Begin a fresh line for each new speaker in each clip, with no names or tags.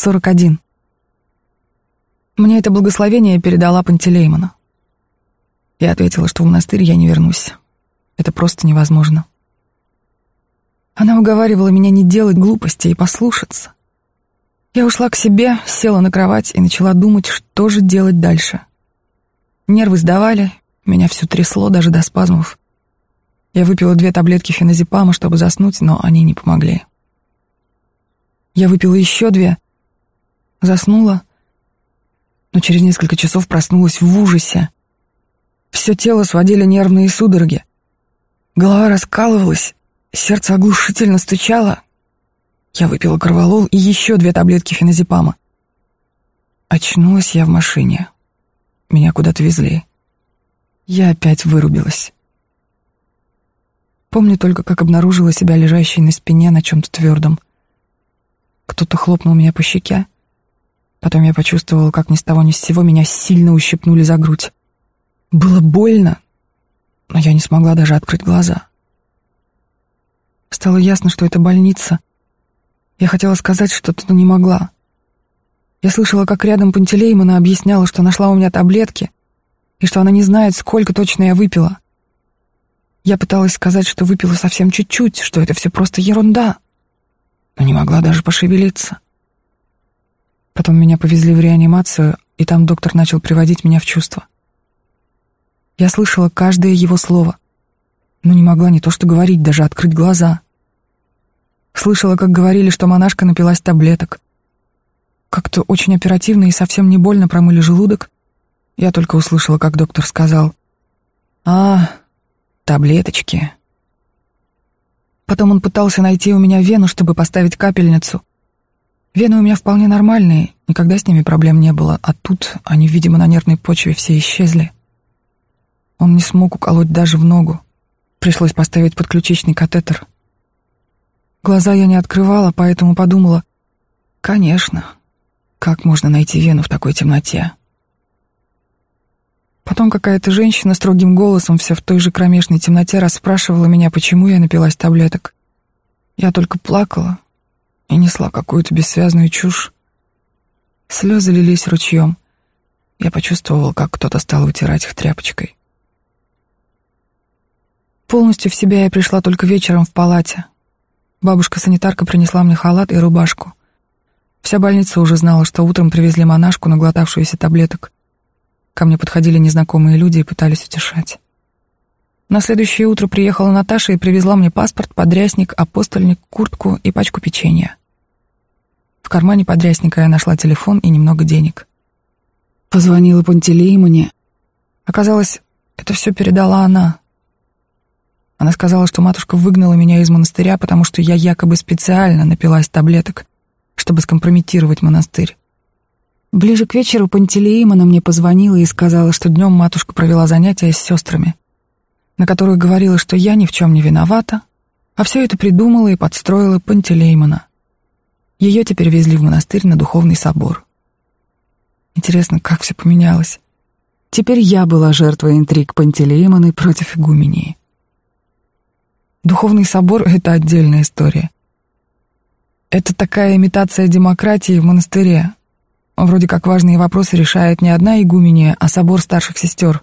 41. Мне это благословение передала Пантелеймона. Я ответила, что в монастырь я не вернусь. Это просто невозможно. Она уговаривала меня не делать глупости и послушаться. Я ушла к себе, села на кровать и начала думать, что же делать дальше. Нервы сдавали, меня все трясло даже до спазмов. Я выпила две таблетки феназепама, чтобы заснуть, но они не помогли. Я выпила еще две, заснула, но через несколько часов проснулась в ужасе. Все тело сводили нервные судороги. Голова раскалывалась, сердце оглушительно стучало. Я выпила корвалол и еще две таблетки феназепама. Очнулась я в машине. Меня куда-то везли. Я опять вырубилась. Помню только, как обнаружила себя лежащей на спине на чем-то твердом. Кто-то хлопнул меня по щеке. Потом я почувствовала, как ни с того ни с сего меня сильно ущипнули за грудь. Было больно, но я не смогла даже открыть глаза. Стало ясно, что это больница. Я хотела сказать что-то, но не могла. Я слышала, как рядом Пантелеймона объясняла, что нашла у меня таблетки, и что она не знает, сколько точно я выпила. Я пыталась сказать, что выпила совсем чуть-чуть, что это все просто ерунда, но не могла даже пошевелиться. Потом меня повезли в реанимацию, и там доктор начал приводить меня в чувство. Я слышала каждое его слово, но не могла не то что говорить, даже открыть глаза. Слышала, как говорили, что монашка напилась таблеток. Как-то очень оперативно и совсем не больно промыли желудок. Я только услышала, как доктор сказал «А, таблеточки». Потом он пытался найти у меня вену, чтобы поставить капельницу. Вены у меня вполне нормальные, никогда с ними проблем не было, а тут они, видимо, на нервной почве все исчезли. Он не смог уколоть даже в ногу. Пришлось поставить подключичный катетер. Глаза я не открывала, поэтому подумала, конечно, как можно найти вену в такой темноте? Потом какая-то женщина строгим голосом все в той же кромешной темноте расспрашивала меня, почему я напилась таблеток. Я только плакала и несла какую-то бессвязную чушь. Слезы лились ручьем. Я почувствовал, как кто-то стал вытирать их тряпочкой. Полностью в себя я пришла только вечером в палате. Бабушка-санитарка принесла мне халат и рубашку. Вся больница уже знала, что утром привезли монашку, наглотавшуюся таблеток. Ко мне подходили незнакомые люди и пытались утешать. На следующее утро приехала Наташа и привезла мне паспорт, подрясник, апостольник, куртку и пачку печенья. Кармане подрясника я нашла телефон и немного денег. Позвонила Пантелеймоне. Оказалось, это все передала она. Она сказала, что матушка выгнала меня из монастыря, потому что я якобы специально напилась таблеток, чтобы скомпрометировать монастырь. Ближе к вечеру Пантелеимона мне позвонила и сказала, что днем матушка провела занятия с сестрами, на которых говорила, что я ни в чем не виновата, а все это придумала и подстроила Пантелеймона. Ее теперь везли в монастырь на духовный собор. Интересно, как все поменялось. Теперь я была жертвой интриг Пантелеймоны против игумении. Духовный собор — это отдельная история. Это такая имитация демократии в монастыре. Вроде как важные вопросы решает не одна игумения, а собор старших сестер.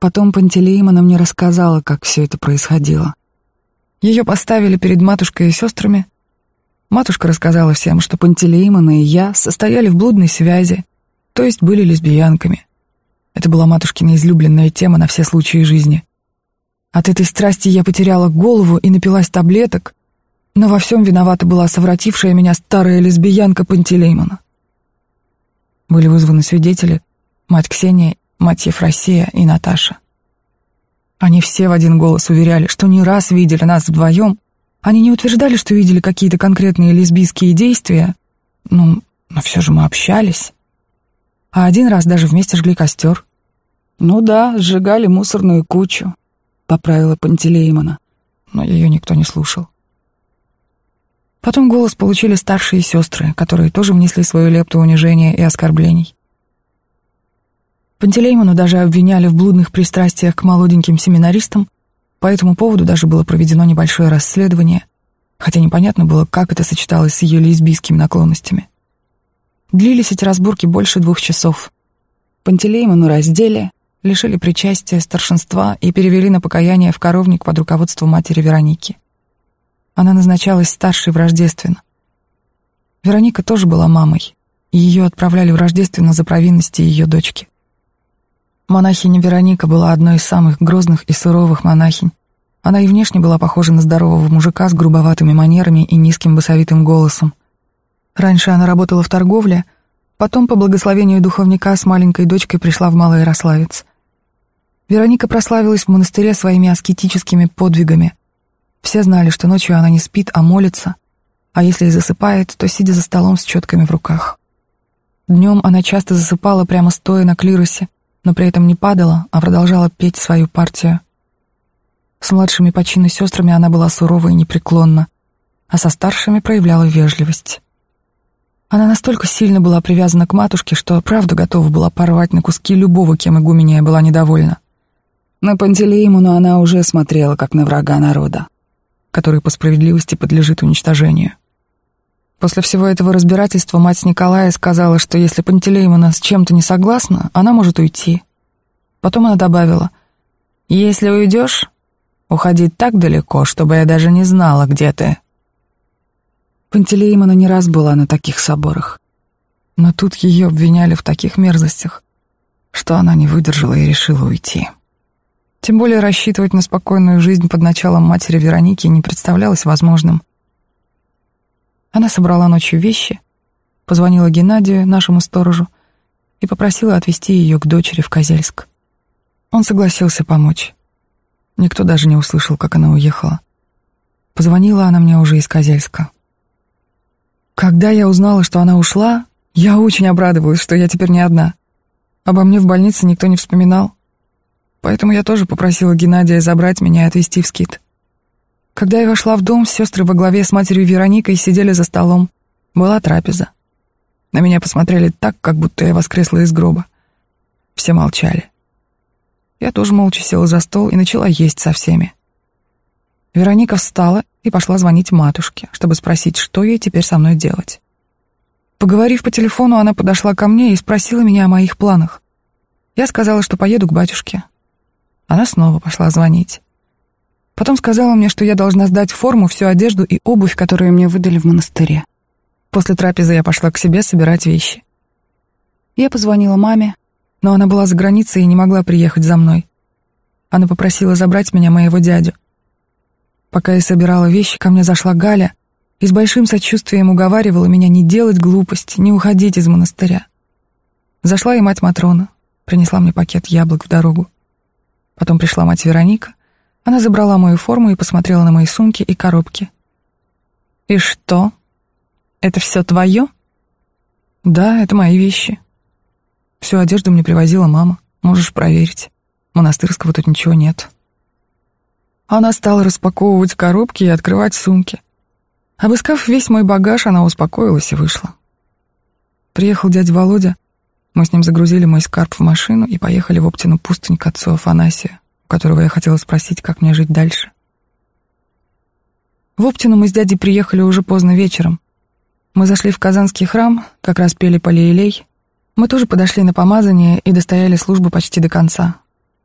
Потом Пантелеимона мне рассказала, как все это происходило. Ее поставили перед матушкой и сестрами. Матушка рассказала всем, что Пантелеимона и я состояли в блудной связи, то есть были лесбиянками. Это была матушкина излюбленная тема на все случаи жизни. От этой страсти я потеряла голову и напилась таблеток, но во всем виновата была совратившая меня старая лесбиянка Пантелеймона. Были вызваны свидетели, мать Ксения, мать Ефросия и Наташа. Они все в один голос уверяли, что не раз видели нас вдвоем. Они не утверждали, что видели какие-то конкретные лесбийские действия, ну, но все же мы общались. А один раз даже вместе жгли костер. Ну да, сжигали мусорную кучу, поправила Пантелеймона, но ее никто не слушал. Потом голос получили старшие сестры, которые тоже внесли свою лепту унижения и оскорблений. Пантелеймону даже обвиняли в блудных пристрастиях к молоденьким семинаристам, по этому поводу даже было проведено небольшое расследование, хотя непонятно было, как это сочеталось с ее лесбийскими наклонностями. Длились эти разборки больше двух часов. Пантелеймону раздели, лишили причастия, старшинства и перевели на покаяние в коровник под руководством матери Вероники. Она назначалась старшей в Рождественно. Вероника тоже была мамой, и ее отправляли в Рождественно за провинности ее дочки. Монахиня Вероника была одной из самых грозных и суровых монахинь. Она и внешне была похожа на здорового мужика с грубоватыми манерами и низким басовитым голосом. Раньше она работала в торговле, потом, по благословению духовника, с маленькой дочкой пришла в Малый Ярославец. Вероника прославилась в монастыре своими аскетическими подвигами. Все знали, что ночью она не спит, а молится, а если и засыпает, то сидя за столом с четками в руках. Днем она часто засыпала прямо стоя на клиросе, но при этом не падала, а продолжала петь свою партию. С младшими по сестрами она была сурова и непреклонна, а со старшими проявляла вежливость. Она настолько сильно была привязана к матушке, что правда готова была порвать на куски любого, кем игуменья была недовольна. На Пантелеймону она уже смотрела, как на врага народа, который по справедливости подлежит уничтожению. После всего этого разбирательства мать Николая сказала, что если Пантелеймона с чем-то не согласна, она может уйти. Потом она добавила, «Если уйдешь, уходи так далеко, чтобы я даже не знала, где ты». Пантелеймона не раз была на таких соборах, но тут ее обвиняли в таких мерзостях, что она не выдержала и решила уйти. Тем более рассчитывать на спокойную жизнь под началом матери Вероники не представлялось возможным. Она собрала ночью вещи, позвонила Геннадию, нашему сторожу, и попросила отвезти ее к дочери в Козельск. Он согласился помочь. Никто даже не услышал, как она уехала. Позвонила она мне уже из Козельска. Когда я узнала, что она ушла, я очень обрадовалась, что я теперь не одна. Обо мне в больнице никто не вспоминал. Поэтому я тоже попросила Геннадия забрать меня и отвезти в скит. Когда я вошла в дом, сестры во главе с матерью Вероникой сидели за столом. Была трапеза. На меня посмотрели так, как будто я воскресла из гроба. Все молчали. Я тоже молча села за стол и начала есть со всеми. Вероника встала и пошла звонить матушке, чтобы спросить, что ей теперь со мной делать. Поговорив по телефону, она подошла ко мне и спросила меня о моих планах. Я сказала, что поеду к батюшке. Она снова пошла звонить. Потом сказала мне, что я должна сдать форму, всю одежду и обувь, которую мне выдали в монастыре. После трапезы я пошла к себе собирать вещи. Я позвонила маме, но она была за границей и не могла приехать за мной. Она попросила забрать меня моего дядю. Пока я собирала вещи, ко мне зашла Галя и с большим сочувствием уговаривала меня не делать глупости, не уходить из монастыря. Зашла и мать Матрона, принесла мне пакет яблок в дорогу. Потом пришла мать Вероника, она забрала мою форму и посмотрела на мои сумки и коробки. «И что? Это все твое?» «Да, это мои вещи. Всю одежду мне привозила мама. Можешь проверить. Монастырского тут ничего нет». Она стала распаковывать коробки и открывать сумки. Обыскав весь мой багаж, она успокоилась и вышла. Приехал дядя Володя. Мы с ним загрузили мой скарб в машину и поехали в Оптину пустынь к отцу Афанасию которого я хотела спросить, как мне жить дальше. В Оптину мы с дядей приехали уже поздно вечером. Мы зашли в Казанский храм, как раз пели Полиэлей. Мы тоже подошли на помазание и достояли службу почти до конца.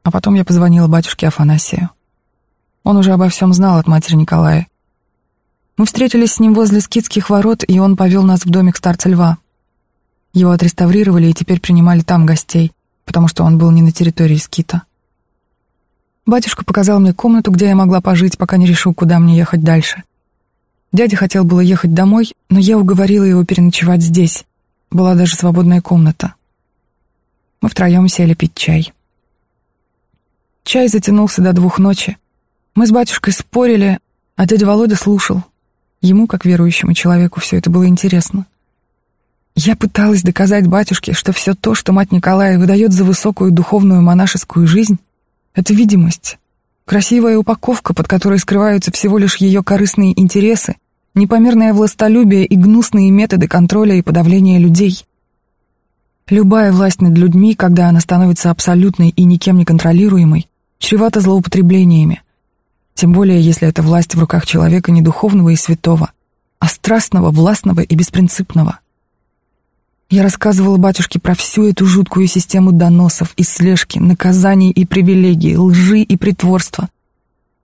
А потом я позвонила батюшке Афанасию. Он уже обо всем знал от матери Николая. Мы встретились с ним возле скидских ворот, и он повел нас в домик старца Льва. Его отреставрировали и теперь принимали там гостей, потому что он был не на территории скита. Батюшка показал мне комнату, где я могла пожить, пока не решу, куда мне ехать дальше. Дядя хотел было ехать домой, но я уговорила его переночевать здесь. Была даже свободная комната. Мы втроем сели пить чай. Чай затянулся до двух ночи. Мы с батюшкой спорили, а дядя Володя слушал. Ему, как верующему человеку, все это было интересно. Я пыталась доказать батюшке, что все то, что мать Николая выдает за высокую духовную монашескую жизнь, это видимость. Красивая упаковка, под которой скрываются всего лишь ее корыстные интересы, непомерное властолюбие и гнусные методы контроля и подавления людей. Любая власть над людьми, когда она становится абсолютной и никем не контролируемой, чревата злоупотреблениями. Тем более, если эта власть в руках человека не духовного и святого, а страстного, властного и беспринципного. Я рассказывала батюшке про всю эту жуткую систему доносов и слежки, наказаний и привилегий, лжи и притворства.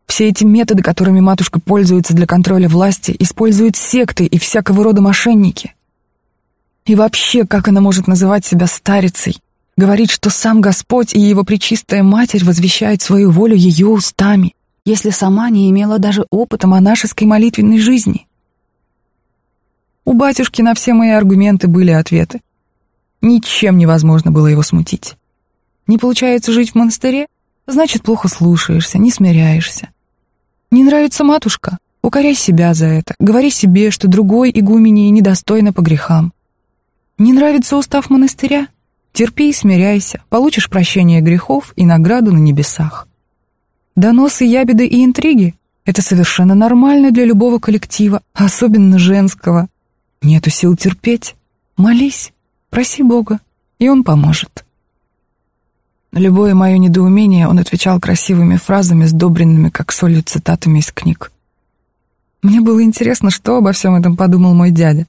Все эти методы, которыми матушка пользуется для контроля власти, используют секты и всякого рода мошенники. И вообще, как она может называть себя старицей? Говорит, что сам Господь и его пречистая Матерь возвещают свою волю ее устами, если сама не имела даже опыта монашеской молитвенной жизни. У батюшки на все мои аргументы были ответы. Ничем невозможно было его смутить. Не получается жить в монастыре? Значит, плохо слушаешься, не смиряешься. Не нравится матушка? Укоряй себя за это. Говори себе, что другой игумении недостойно по грехам. Не нравится устав монастыря? Терпи и смиряйся, получишь прощение грехов и награду на небесах. Доносы, ябеды и интриги — это совершенно нормально для любого коллектива, особенно женского. Нету сил терпеть. Молись, проси Бога, и Он поможет. На любое мое недоумение он отвечал красивыми фразами, сдобренными как солью цитатами из книг. Мне было интересно, что обо всем этом подумал мой дядя.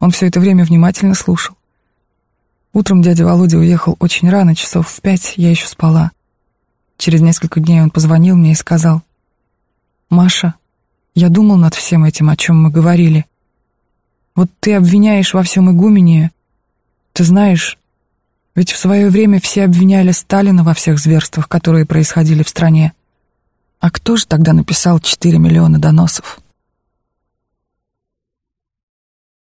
Он все это время внимательно слушал. Утром дядя Володя уехал очень рано, часов в пять, я еще спала. Через несколько дней он позвонил мне и сказал, «Маша, я думал над всем этим, о чем мы говорили. Вот ты обвиняешь во всем игумене. Ты знаешь, ведь в свое время все обвиняли Сталина во всех зверствах, которые происходили в стране. А кто же тогда написал 4 миллиона доносов?»